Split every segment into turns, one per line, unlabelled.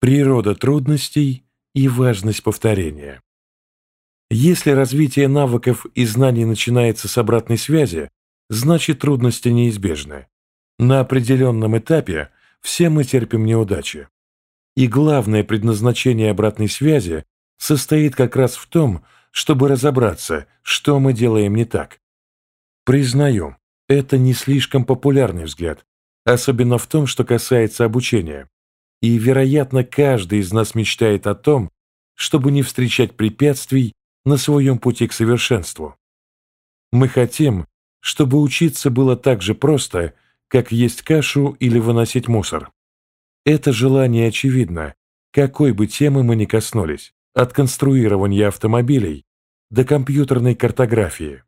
Природа трудностей и важность повторения. Если развитие навыков и знаний начинается с обратной связи, значит трудности неизбежны. На определенном этапе все мы терпим неудачи. И главное предназначение обратной связи состоит как раз в том, чтобы разобраться, что мы делаем не так. Признаю, это не слишком популярный взгляд, особенно в том, что касается обучения. И, вероятно, каждый из нас мечтает о том, чтобы не встречать препятствий на своем пути к совершенству. Мы хотим, чтобы учиться было так же просто, как есть кашу или выносить мусор. Это желание очевидно, какой бы темы мы ни коснулись, от конструирования автомобилей до компьютерной картографии.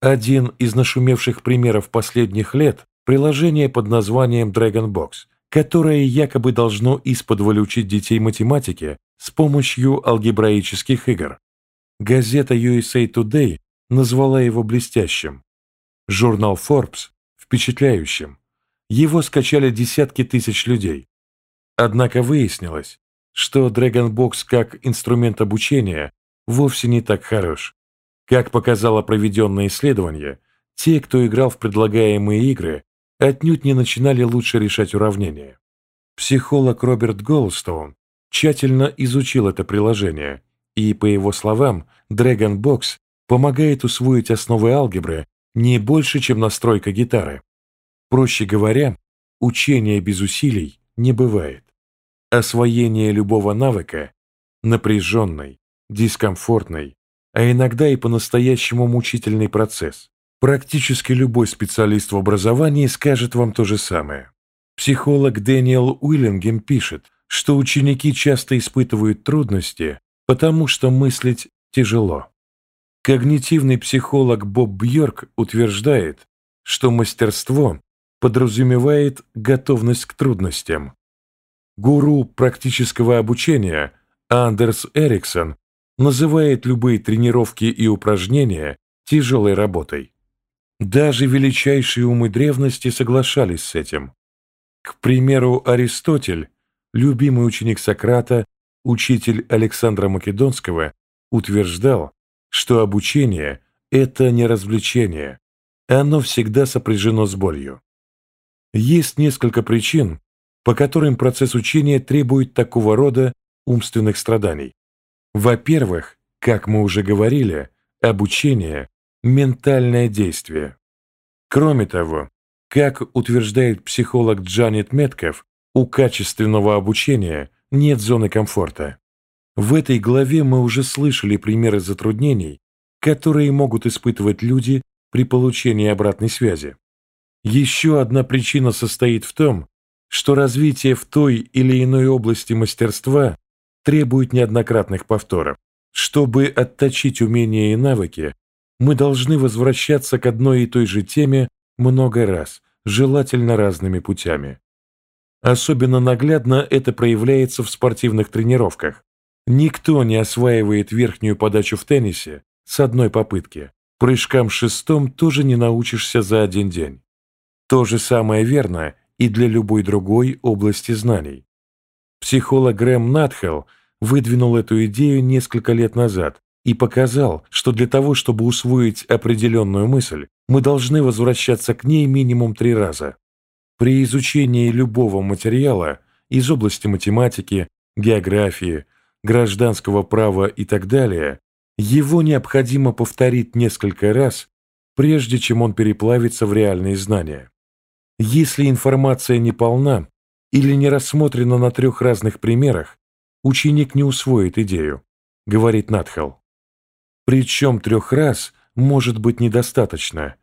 Один из нашумевших примеров последних лет – приложение под названием Dragonbox – которое якобы должно исподволь учить детей математике с помощью алгебраических игр. Газета USA Today назвала его блестящим. Журнал Forbes – впечатляющим. Его скачали десятки тысяч людей. Однако выяснилось, что Dragonbox как инструмент обучения вовсе не так хорош. Как показало проведенное исследование, те, кто играл в предлагаемые игры, отнюдь не начинали лучше решать уравнения. Психолог Роберт Голстоун тщательно изучил это приложение, и, по его словам, Dragon Box помогает усвоить основы алгебры не больше, чем настройка гитары. Проще говоря, учения без усилий не бывает. Освоение любого навыка – напряженный, дискомфортный, а иногда и по-настоящему мучительный процесс. Практически любой специалист в образовании скажет вам то же самое. Психолог Дэниел Уиллингем пишет, что ученики часто испытывают трудности, потому что мыслить тяжело. Когнитивный психолог Боб Бьорк утверждает, что мастерство подразумевает готовность к трудностям. Гуру практического обучения Андерс Эриксон называет любые тренировки и упражнения тяжелой работой. Даже величайшие умы древности соглашались с этим. К примеру, Аристотель, любимый ученик Сократа, учитель Александра Македонского, утверждал, что обучение – это не развлечение, оно всегда сопряжено с болью. Есть несколько причин, по которым процесс учения требует такого рода умственных страданий. Во-первых, как мы уже говорили, обучение ментальное действие. Кроме того, как утверждает психолог Джанет Метков, у качественного обучения нет зоны комфорта. В этой главе мы уже слышали примеры затруднений, которые могут испытывать люди при получении обратной связи. Еще одна причина состоит в том, что развитие в той или иной области мастерства требует неоднократных повторов. Чтобы отточить умения и навыки, мы должны возвращаться к одной и той же теме много раз, желательно разными путями. Особенно наглядно это проявляется в спортивных тренировках. Никто не осваивает верхнюю подачу в теннисе с одной попытки. Прыжкам шестом тоже не научишься за один день. То же самое верно и для любой другой области знаний. Психолог Грэм Натхелл выдвинул эту идею несколько лет назад и показал, что для того, чтобы усвоить определенную мысль, мы должны возвращаться к ней минимум три раза. При изучении любого материала из области математики, географии, гражданского права и так далее, его необходимо повторить несколько раз, прежде чем он переплавится в реальные знания. Если информация не полна или не рассмотрена на трех разных примерах, ученик не усвоит идею, говорит Натхал. Причем трех раз может быть недостаточно.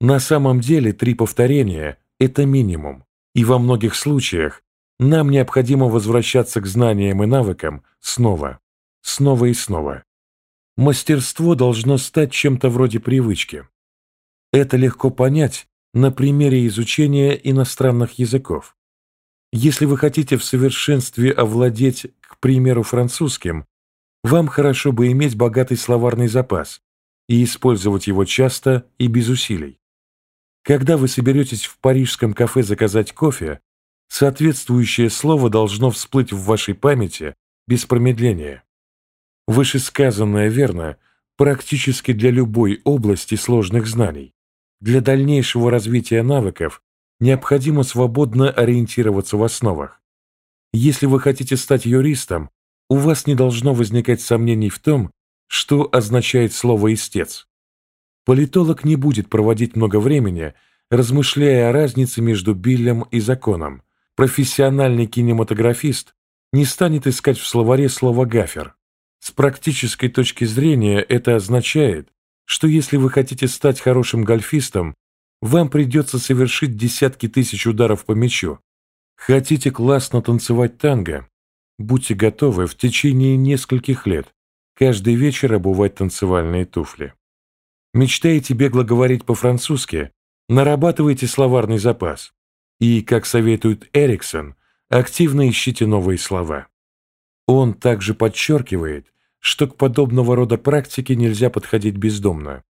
На самом деле три повторения – это минимум, и во многих случаях нам необходимо возвращаться к знаниям и навыкам снова, снова и снова. Мастерство должно стать чем-то вроде привычки. Это легко понять на примере изучения иностранных языков. Если вы хотите в совершенстве овладеть, к примеру, французским, вам хорошо бы иметь богатый словарный запас и использовать его часто и без усилий. Когда вы соберетесь в парижском кафе заказать кофе, Соответствующее слово должно всплыть в вашей памяти без промедления. Вышесказанное верно практически для любой области сложных знаний. Для дальнейшего развития навыков необходимо свободно ориентироваться в основах. Если вы хотите стать юристом, у вас не должно возникать сомнений в том, что означает слово «истец». Политолог не будет проводить много времени, размышляя о разнице между Биллем и законом. Профессиональный кинематографист не станет искать в словаре слово «гафер». С практической точки зрения это означает, что если вы хотите стать хорошим гольфистом, вам придется совершить десятки тысяч ударов по мячу. Хотите классно танцевать танго? Будьте готовы в течение нескольких лет каждый вечер обувать танцевальные туфли. Мечтаете бегло говорить по-французски? Нарабатывайте словарный запас. И, как советует Эриксон, активно ищите новые слова. Он также подчеркивает, что к подобного рода практике нельзя подходить бездомно.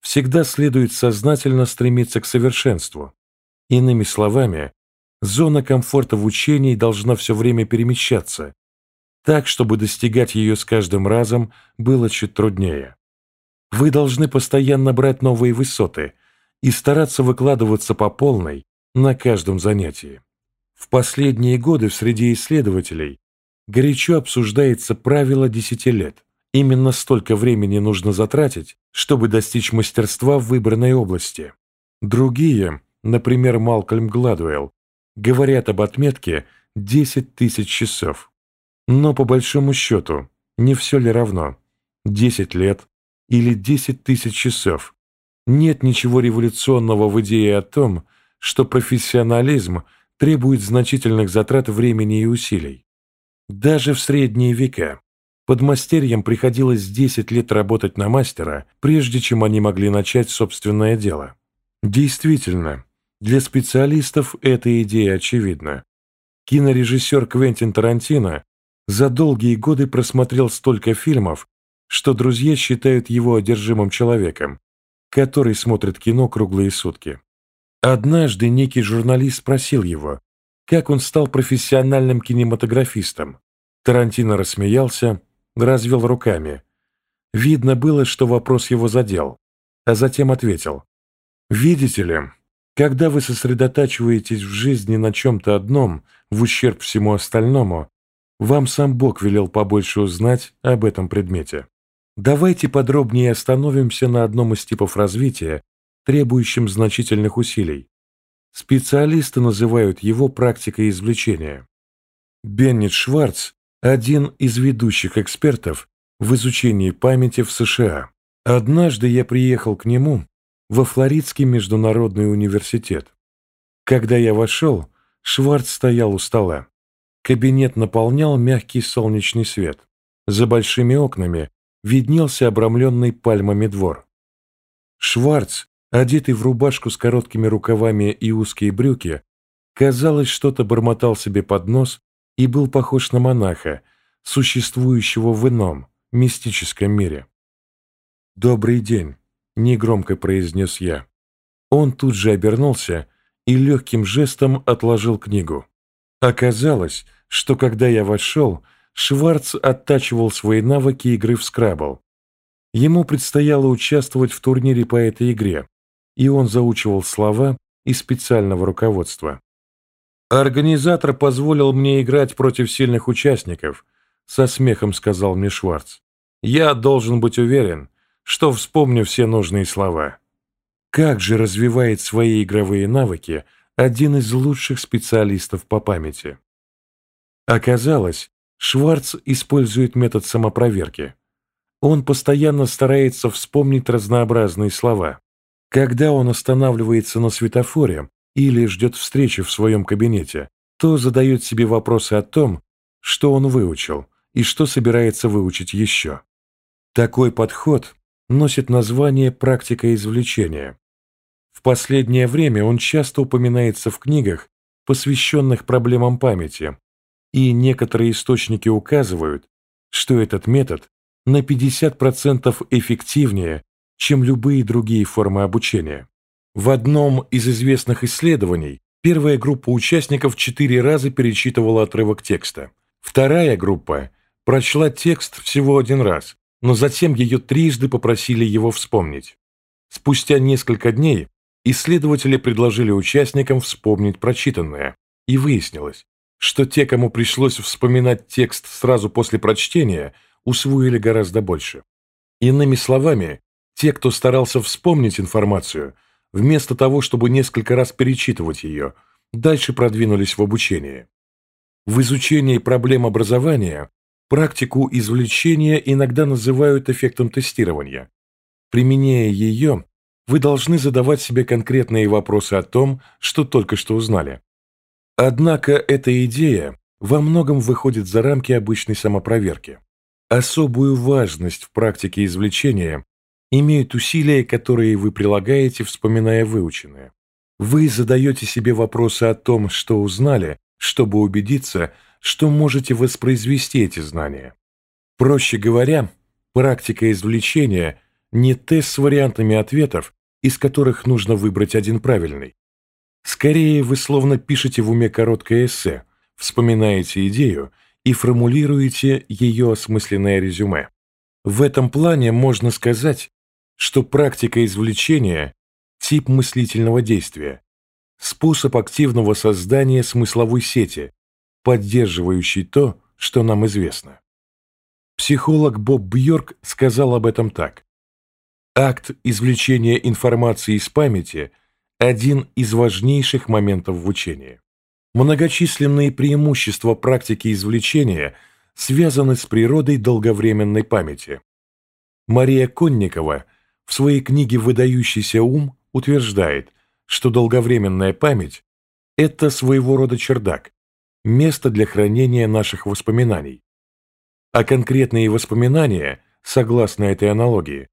Всегда следует сознательно стремиться к совершенству. Иными словами, зона комфорта в учении должна все время перемещаться, так, чтобы достигать ее с каждым разом было чуть труднее. Вы должны постоянно брать новые высоты и стараться выкладываться по полной на каждом занятии. В последние годы в среде исследователей горячо обсуждается правило 10 лет. Именно столько времени нужно затратить, чтобы достичь мастерства в выбранной области. Другие, например, Малкольм Гладуэлл, говорят об отметке 10 тысяч часов. Но по большому счету, не все ли равно? 10 лет или 10 тысяч часов? Нет ничего революционного в идее о том, что профессионализм требует значительных затрат времени и усилий. Даже в средние века подмастерьям приходилось 10 лет работать на мастера, прежде чем они могли начать собственное дело. Действительно, для специалистов эта идея очевидна. Кинорежиссер Квентин Тарантино за долгие годы просмотрел столько фильмов, что друзья считают его одержимым человеком, который смотрит кино круглые сутки. Однажды некий журналист спросил его, как он стал профессиональным кинематографистом. Тарантино рассмеялся, развел руками. Видно было, что вопрос его задел, а затем ответил. «Видите ли, когда вы сосредотачиваетесь в жизни на чем-то одном, в ущерб всему остальному, вам сам Бог велел побольше узнать об этом предмете. Давайте подробнее остановимся на одном из типов развития, требующем значительных усилий. Специалисты называют его практикой извлечения. Беннет Шварц – один из ведущих экспертов в изучении памяти в США. Однажды я приехал к нему во Флоридский международный университет. Когда я вошел, Шварц стоял у стола. Кабинет наполнял мягкий солнечный свет. За большими окнами виднелся обрамленный пальмами двор. Шварц, одетый в рубашку с короткими рукавами и узкие брюки, казалось, что-то бормотал себе под нос и был похож на монаха, существующего в ином, мистическом мире. «Добрый день», — негромко произнес я. Он тут же обернулся и легким жестом отложил книгу. Оказалось, что когда я вошел, Шварц оттачивал свои навыки игры в скрабл. Ему предстояло участвовать в турнире по этой игре, и он заучивал слова из специального руководства. «Организатор позволил мне играть против сильных участников», со смехом сказал мне Шварц. «Я должен быть уверен, что вспомню все нужные слова». Как же развивает свои игровые навыки один из лучших специалистов по памяти? Оказалось, Шварц использует метод самопроверки. Он постоянно старается вспомнить разнообразные слова. Когда он останавливается на светофоре или ждет встречи в своем кабинете, то задает себе вопросы о том, что он выучил и что собирается выучить еще. Такой подход носит название «практика извлечения». В последнее время он часто упоминается в книгах, посвященных проблемам памяти, и некоторые источники указывают, что этот метод на 50% эффективнее, чем любые другие формы обучения. В одном из известных исследований Первая группа участников четыре раза перечитывала отрывок текста. Вторая группа прочла текст всего один раз, но затем ее трижды попросили его вспомнить. Спустя несколько дней исследователи предложили участникам вспомнить прочитанное, и выяснилось, что те, кому пришлось вспоминать текст сразу после прочтения, усвоили гораздо больше. Иными словами, те, кто старался вспомнить информацию, вместо того, чтобы несколько раз перечитывать ее, дальше продвинулись в обучении. В изучении проблем образования практику извлечения иногда называют эффектом тестирования. Применяя ее, вы должны задавать себе конкретные вопросы о том, что только что узнали. Однако эта идея во многом выходит за рамки обычной самопроверки. Особую важность в практике извлечения имеют усилия, которые вы прилагаете, вспоминая выученное. Вы задаете себе вопросы о том, что узнали, чтобы убедиться, что можете воспроизвести эти знания. Проще говоря, практика извлечения – не тест с вариантами ответов, из которых нужно выбрать один правильный. Скорее, вы словно пишете в уме короткое эссе, вспоминаете идею и формулируете ее осмысленное резюме. В этом плане можно сказать, что практика извлечения – тип мыслительного действия, способ активного создания смысловой сети, поддерживающий то, что нам известно. Психолог Боб Бьорк сказал об этом так. Акт извлечения информации из памяти – один из важнейших моментов в учении. Многочисленные преимущества практики извлечения связаны с природой долговременной памяти. Мария Конникова – в своей книге «Выдающийся ум» утверждает, что долговременная память – это своего рода чердак, место для хранения наших воспоминаний. А конкретные воспоминания, согласно этой аналогии,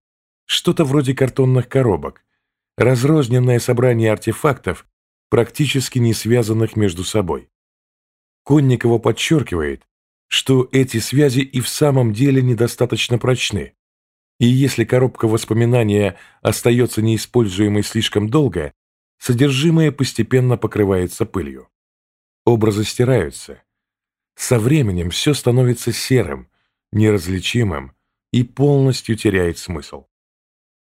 что-то вроде картонных коробок, разрозненное собрание артефактов, практически не связанных между собой. Конникова подчеркивает, что эти связи и в самом деле недостаточно прочны, и если коробка воспоминания остается неиспользуемой слишком долго, содержимое постепенно покрывается пылью. Образы стираются. Со временем все становится серым, неразличимым и полностью теряет смысл.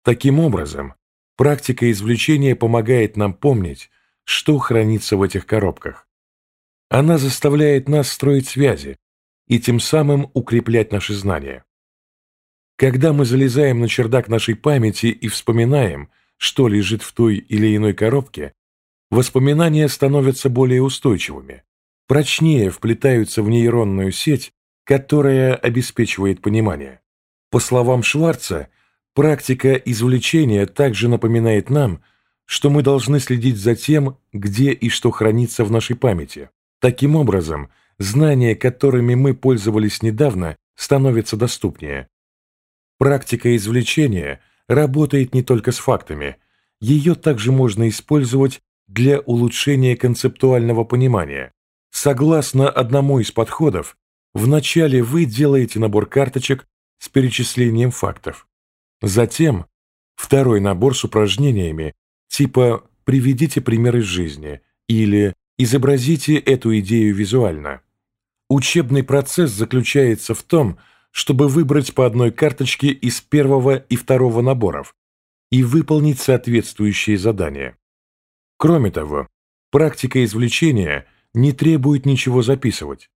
Таким образом, практика извлечения помогает нам помнить, что хранится в этих коробках. Она заставляет нас строить связи и тем самым укреплять наши знания. Когда мы залезаем на чердак нашей памяти и вспоминаем, что лежит в той или иной коробке, воспоминания становятся более устойчивыми, прочнее вплетаются в нейронную сеть, которая обеспечивает понимание. По словам Шварца, практика извлечения также напоминает нам, что мы должны следить за тем, где и что хранится в нашей памяти. Таким образом, знания, которыми мы пользовались недавно, становятся доступнее, Практика извлечения работает не только с фактами, ее также можно использовать для улучшения концептуального понимания. Согласно одному из подходов, вначале вы делаете набор карточек с перечислением фактов. Затем второй набор с упражнениями типа «приведите пример из жизни» или «изобразите эту идею визуально». Учебный процесс заключается в том, чтобы выбрать по одной карточке из первого и второго наборов и выполнить соответствующие задания. Кроме того, практика извлечения не требует ничего записывать.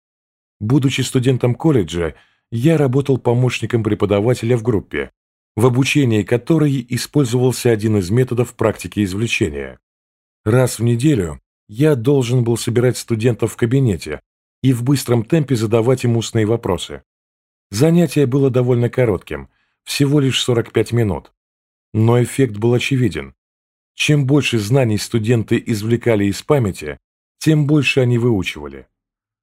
Будучи студентом колледжа, я работал помощником преподавателя в группе, в обучении которой использовался один из методов практики извлечения. Раз в неделю я должен был собирать студентов в кабинете и в быстром темпе задавать им устные вопросы. Занятие было довольно коротким, всего лишь 45 минут. Но эффект был очевиден. Чем больше знаний студенты извлекали из памяти, тем больше они выучивали.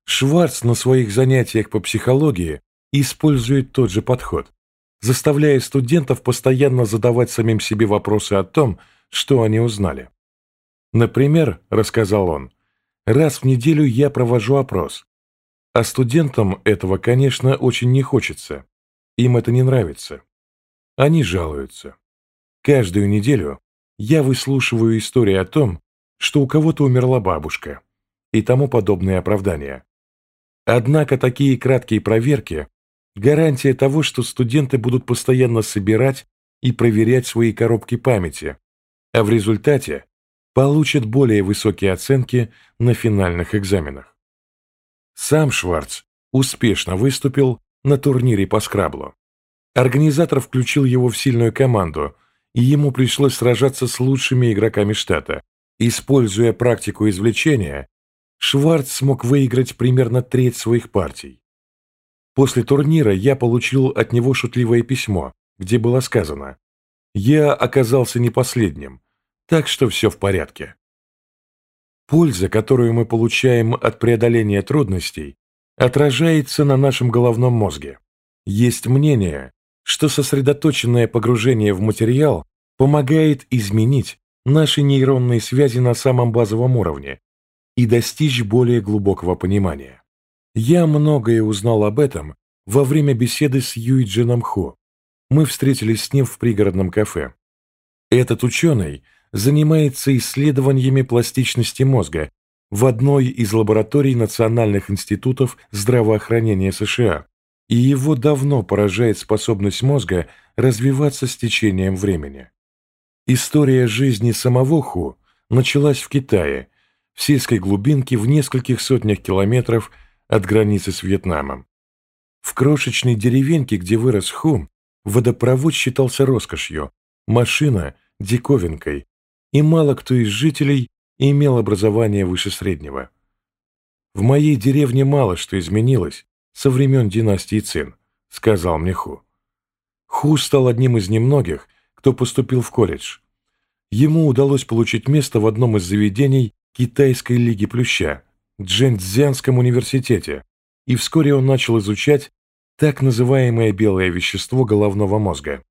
Шварц на своих занятиях по психологии использует тот же подход, заставляя студентов постоянно задавать самим себе вопросы о том, что они узнали. Например, рассказал он, раз в неделю я провожу опрос, а студентам этого, конечно, очень не хочется. Им это не нравится. Они жалуются. Каждую неделю я выслушиваю истории о том, что у кого-то умерла бабушка и тому подобные оправдания. Однако такие краткие проверки – гарантия того, что студенты будут постоянно собирать и проверять свои коробки памяти, а в результате получат более высокие оценки на финальных экзаменах. Сам Шварц успешно выступил на турнире по скраблу. Организатор включил его в сильную команду, и ему пришлось сражаться с лучшими игроками штата. Используя практику извлечения, Шварц смог выиграть примерно треть своих партий. После турнира я получил от него шутливое письмо, где было сказано «Я оказался не последним, так что все в порядке». Польза, которую мы получаем от преодоления трудностей, отражается на нашем головном мозге. Есть мнение, что сосредоточенное погружение в материал помогает изменить наши нейронные связи на самом базовом уровне и достичь более глубокого понимания. Я многое узнал об этом во время беседы с Юиджином Хо. Мы встретились с ним в пригородном кафе. Этот ученый занимается исследованиями пластичности мозга в одной из лабораторий Национальных институтов здравоохранения США и его давно поражает способность мозга развиваться с течением времени. История жизни самого Ху началась в Китае, в сельской глубинке в нескольких сотнях километров от границы с Вьетнамом. В крошечной деревеньке, где вырос Ху, водопровод считался роскошью, машина – диковинкой, и мало кто из жителей имел образование выше среднего. В моей деревне мало что изменилось, со времен династии Цин», — сказал мне Ху. Ху стал одним из немногих, кто поступил в колледж. Ему удалось получить место в одном из заведений Китайской лиги Плюща, Джэньцзянском университете, и вскоре он начал изучать так называемое белое вещество головного мозга.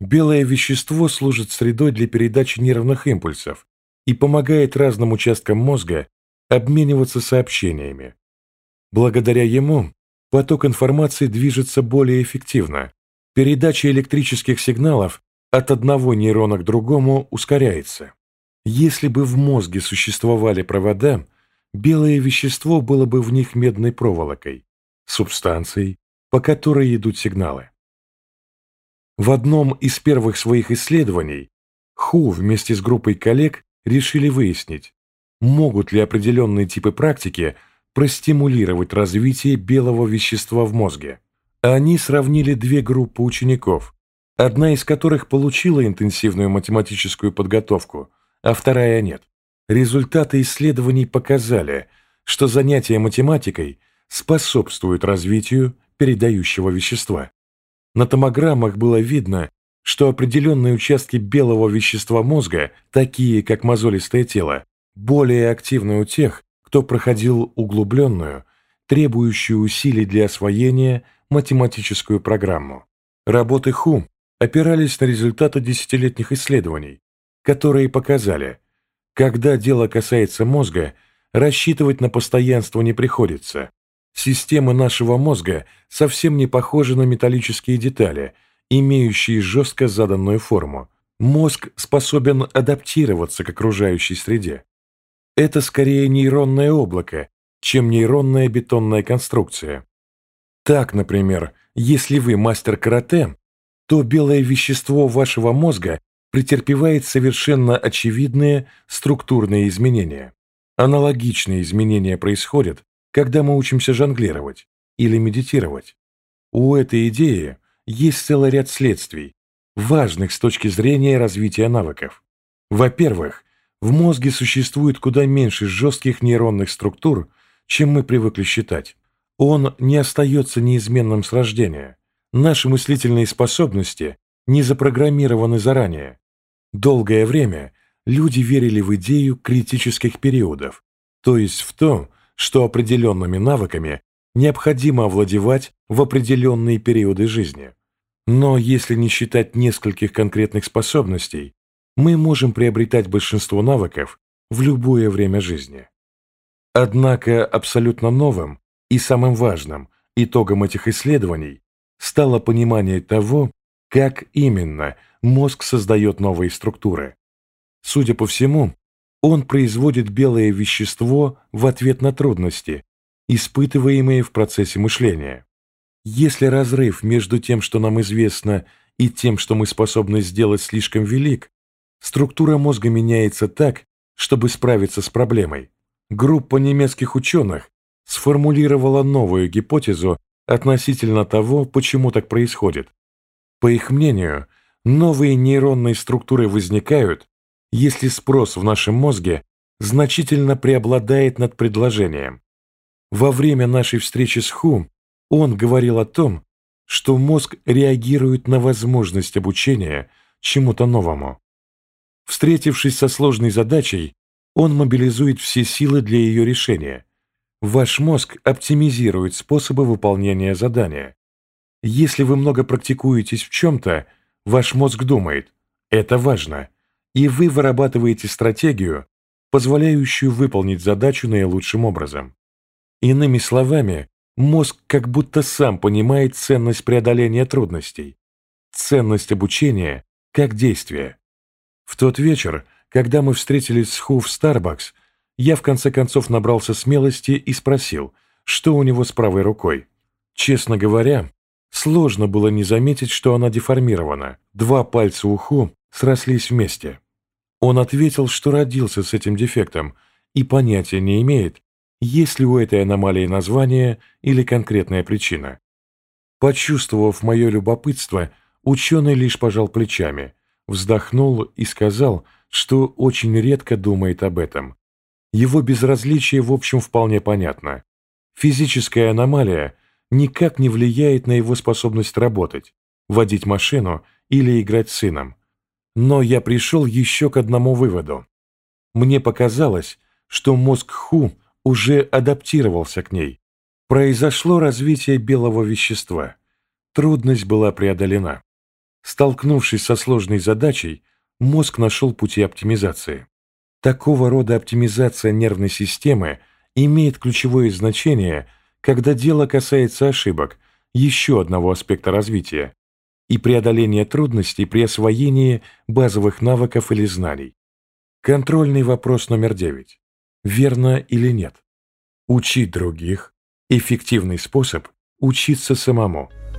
Белое вещество служит средой для передачи нервных импульсов и помогает разным участкам мозга обмениваться сообщениями. Благодаря ему поток информации движется более эффективно. Передача электрических сигналов от одного нейрона к другому ускоряется. Если бы в мозге существовали провода, белое вещество было бы в них медной проволокой, субстанцией, по которой идут сигналы. В одном из первых своих исследований Ху вместе с группой коллег решили выяснить, могут ли определенные типы практики – простимулировать развитие белого вещества в мозге. Они сравнили две группы учеников, одна из которых получила интенсивную математическую подготовку, а вторая нет. Результаты исследований показали, что занятия математикой способствуют развитию передающего вещества. На томограммах было видно, что определенные участки белого вещества мозга, такие как мозолистое тело, более активны у тех, кто проходил углубленную, требующую усилий для освоения математическую программу. Работы Ху опирались на результаты десятилетних исследований, которые показали, когда дело касается мозга, рассчитывать на постоянство не приходится. Системы нашего мозга совсем не похожи на металлические детали, имеющие жестко заданную форму. Мозг способен адаптироваться к окружающей среде. Это скорее нейронное облако, чем нейронная бетонная конструкция. Так, например, если вы мастер карате, то белое вещество вашего мозга претерпевает совершенно очевидные структурные изменения. Аналогичные изменения происходят, когда мы учимся жонглировать или медитировать. У этой идеи есть целый ряд следствий, важных с точки зрения развития навыков. Во-первых, в мозге существует куда меньше жестких нейронных структур, чем мы привыкли считать. Он не остается неизменным с рождения. Наши мыслительные способности не запрограммированы заранее. Долгое время люди верили в идею критических периодов, то есть в то, что определенными навыками необходимо овладевать в определенные периоды жизни. Но если не считать нескольких конкретных способностей, мы можем приобретать большинство навыков в любое время жизни. Однако абсолютно новым и самым важным итогом этих исследований стало понимание того, как именно мозг создает новые структуры. Судя по всему, Он производит белое вещество в ответ на трудности, испытываемые в процессе мышления. Если разрыв между тем, что нам известно, и тем, что мы способны сделать, слишком велик, структура мозга меняется так, чтобы справиться с проблемой. Группа немецких ученых сформулировала новую гипотезу относительно того, почему так происходит. По их мнению, новые нейронные структуры возникают, если спрос в нашем мозге значительно преобладает над предложением. Во время нашей встречи с Ху он говорил о том, что мозг реагирует на возможность обучения чему-то новому. Встретившись со сложной задачей, он мобилизует все силы для ее решения. Ваш мозг оптимизирует способы выполнения задания. Если вы много практикуетесь в чем-то, ваш мозг думает «это важно», и вы вырабатываете стратегию, позволяющую выполнить задачу наилучшим образом. Иными словами, Мозг как будто сам понимает ценность преодоления трудностей, ценность обучения как действия. В тот вечер, когда мы встретились с Ху в Starbucks, я в конце концов набрался смелости и спросил, что у него с правой рукой. Честно говоря, сложно было не заметить, что она деформирована. Два пальца у Ху срослись вместе. Он ответил, что родился с этим дефектом и понятия не имеет, есть ли у этой аномалии название или конкретная причина. Почувствовав мое любопытство, ученый лишь пожал плечами, вздохнул и сказал, что очень редко думает об этом. Его безразличие в общем вполне понятно. Физическая аномалия никак не влияет на его способность работать, водить машину или играть с сыном. Но я пришел еще к одному выводу. Мне показалось, что мозг Ху уже адаптировался к ней. Произошло развитие белого вещества. Трудность была преодолена. Столкнувшись со сложной задачей, мозг нашел пути оптимизации. Такого рода оптимизация нервной системы имеет ключевое значение, когда дело касается ошибок, еще одного аспекта развития, и преодоления трудностей при освоении базовых навыков или знаний. Контрольный вопрос номер девять верно или нет. Учить других – эффективный способ учиться самому –